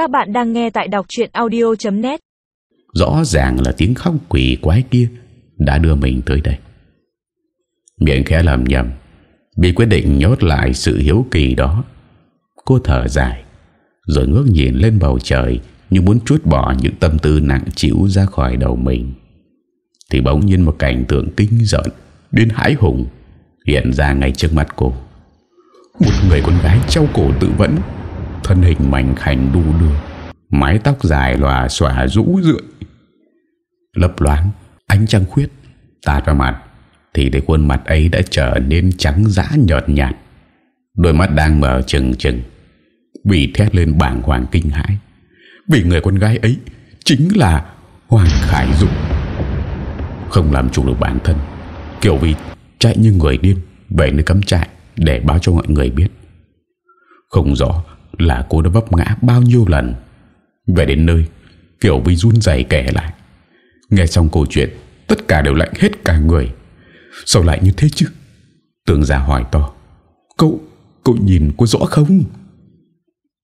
Các bạn đang nghe tại đọc truyện audio.net Rõ ràng là tiếng khóc quỷ quái kia Đã đưa mình tới đây. Miệng khẽ làm nhầm, Vì quyết định nhốt lại sự hiếu kỳ đó. Cô thở dài, Rồi ngước nhìn lên bầu trời Như muốn trút bỏ những tâm tư nặng chịu ra khỏi đầu mình. Thì bỗng nhiên một cảnh tượng kinh giận Đến hãi hùng Hiện ra ngay trước mặt cô. Một người con gái trao cổ tự vẫn Thân hình mảnh khảnh đu đưa, Mái tóc dài lòa xòa rũ rượi. Lấp loáng, Ánh trăng khuyết Tạt vào mặt, Thì thấy khuôn mặt ấy đã trở nên trắng dã nhợt nhạt. Đôi mắt đang mở trừng trừng Bị thét lên bảng hoàng kinh hãi. Vì người con gái ấy Chính là Hoàng Khải Dục Không làm chủ được bản thân, Kiểu vì chạy như người điên Về nơi cắm trại Để báo cho mọi người biết. Không rõ là cô đã vấp ngã bao nhiêu lần. Về đến nơi Kiểu Vi run rẩy kể lại. Nghe xong câu chuyện Tất cả đều lạnh hết cả người. Sao lại như thế chứ? Tường già hỏi to. Cậu, cậu nhìn có rõ không?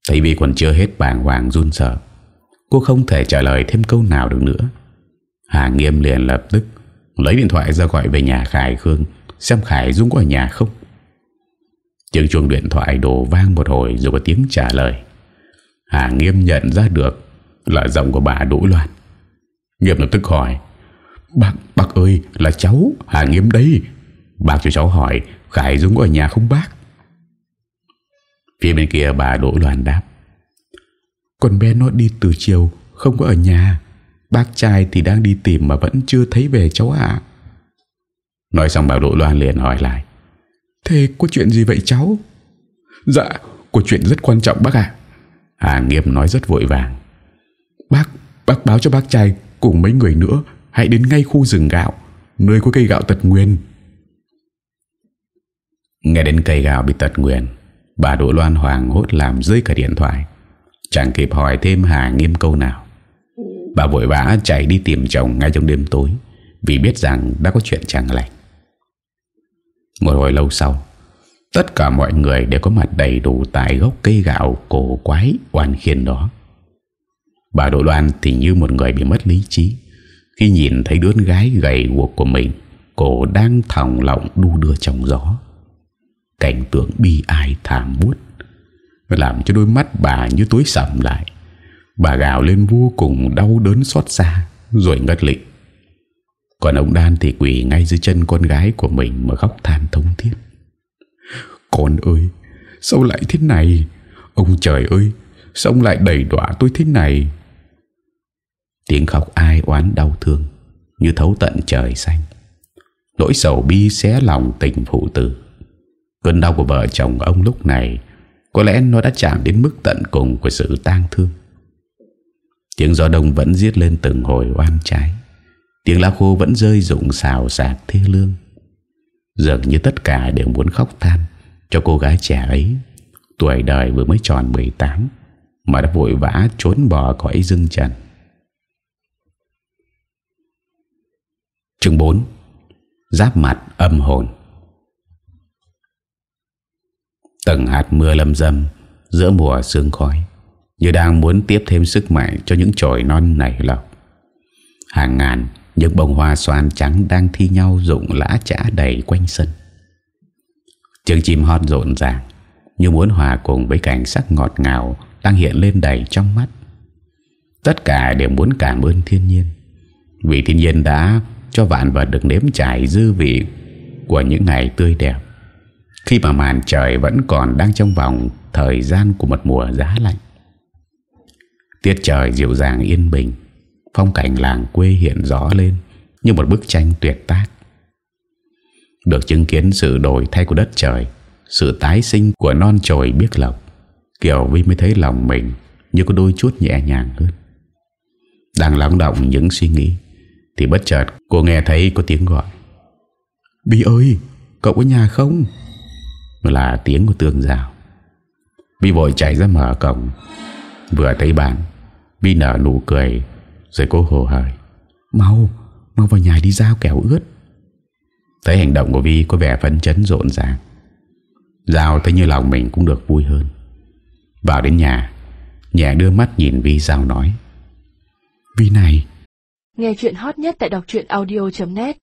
Thấy Vi còn chưa hết bàng hoàng run sợ Cô không thể trả lời thêm câu nào được nữa. Hà Nghiêm liền lập tức Lấy điện thoại ra gọi về nhà Khải Khương Xem Khải Dung có ở nhà không. Tiếng chuông điện thoại đổ vang một hồi Rồi có tiếng trả lời. Hà Nghiêm nhận ra được Là giọng của bà Đỗ Loan Nghiêm lập tức hỏi Bác, bác ơi là cháu Hà Nghiêm đây. Bác cho cháu hỏi Khải Dung có ở nhà không bác? Phía bên kia bà Đỗ Loan đáp Con bé nó đi từ chiều Không có ở nhà. Bác trai thì đang đi tìm mà vẫn chưa thấy về cháu ạ. Nói xong bà Đỗ Loan liền hỏi lại Thế có chuyện gì vậy cháu? Dạ Có chuyện rất quan trọng bác ạ. Hà Nghiêm nói rất vội vàng. Bác Bác báo cho bác trai Cùng mấy người nữa Hãy đến ngay khu rừng gạo Nơi có cây gạo tật nguyên. Nghe đến cây gạo bị tật nguyên Bà Đỗ Loan Hoàng hốt làm rơi cả điện thoại. Chẳng kịp hỏi thêm Hà Nghiêm câu nào. Bà vội vã chạy đi tìm chồng ngay trong đêm tối Vì biết rằng đã có chuyện chẳng lành một hồi lâu sau, Tất cả mọi người đều có mặt đầy đủ tại gốc cây gạo cổ quái oan khiên đó. Bà Đỗ Loan thì như một người bị mất lý trí, khi nhìn thấy đứa gái gầy guộc của mình, cổ đang thòng lọng đu đưa trong gió. Cảnh tượng bi ai thảm bút làm cho đôi mắt bà như tối sầm lại. Bà gào lên vô cùng đau đớn xót xa, rồi ngất lịnh. Còn ông Đan thì quỳ ngay dưới chân con gái của mình mà khóc than thống thiết. Con ơi, Sao lại thế này? Ông trời ơi, Sao ông lại đẩy đọa tôi thế này? Tiếng khóc ai oán đau thương, Như thấu tận trời xanh. Nỗi sầu bi xé lòng tình phụ tử. Cơn đau của vợ chồng ông lúc này, Có lẽ nó đã chạm đến mức tận cùng Của sự tang thương. Tiếng gió đông vẫn giết lên từng hồi oan trái. Tiếng lá khô vẫn rơi rụng xào xạc thê lương. Dường như tất cả đều muốn khóc than cho cô gái trẻ ấy, Tuổi đời vừa mới tròn 18 Mà đã vội vã trốn bỏ khỏi dưng trần. Chương 4 Giáp mặt âm hồn. Tầng hạt mưa lâm dâm Giữa mùa sương khói Như đang muốn tiếp thêm sức mạnh Cho những chồi non nảy lọc. Hàng ngàn những bông hoa xoan trắng Đang thi nhau rụng lã chả đầy quanh sân. Tiếng chim hót rộn ràng, Như muốn hòa cùng với cảnh sắc ngọt ngào Đang hiện lên đầy trong mắt. Tất cả đều muốn cảm ơn thiên nhiên, Vì thiên nhiên đã cho vạn vật được nếm trải dư vị Của những ngày tươi đẹp. Khi mà màn trời vẫn còn đang trong vòng Thời gian của một mùa giá lạnh, Tiết trời dịu dàng yên bình. Phong cảnh làng quê hiện rõ lên Như một bức tranh tuyệt tác. Được chứng kiến sự đổi thay của đất trời Sự tái sinh của non trồi biết lộc Kiều Vi mới thấy lòng mình Như có đôi chút nhẹ nhàng hơn. Đang lắng động những suy nghĩ Thì bất chợt cô nghe thấy có tiếng gọi. Vi ơi Cậu có nhà không? Là tiếng của tường rào. Vi vội chạy ra mở cổng. Vừa thấy bạn Vi nở nụ cười Rồi cô hồ hởi Mau, mau vào nhà đi giao kẻo ướt. Thấy hành động của Vi có vẻ phấn chấn rộn ràng. Giao thấy như lòng mình cũng được vui hơn. Vào đến nhà Nhẹ đưa mắt nhìn Vi Giao nói. Vi này. Nghe chuyện hot nhất tại đọc audio.net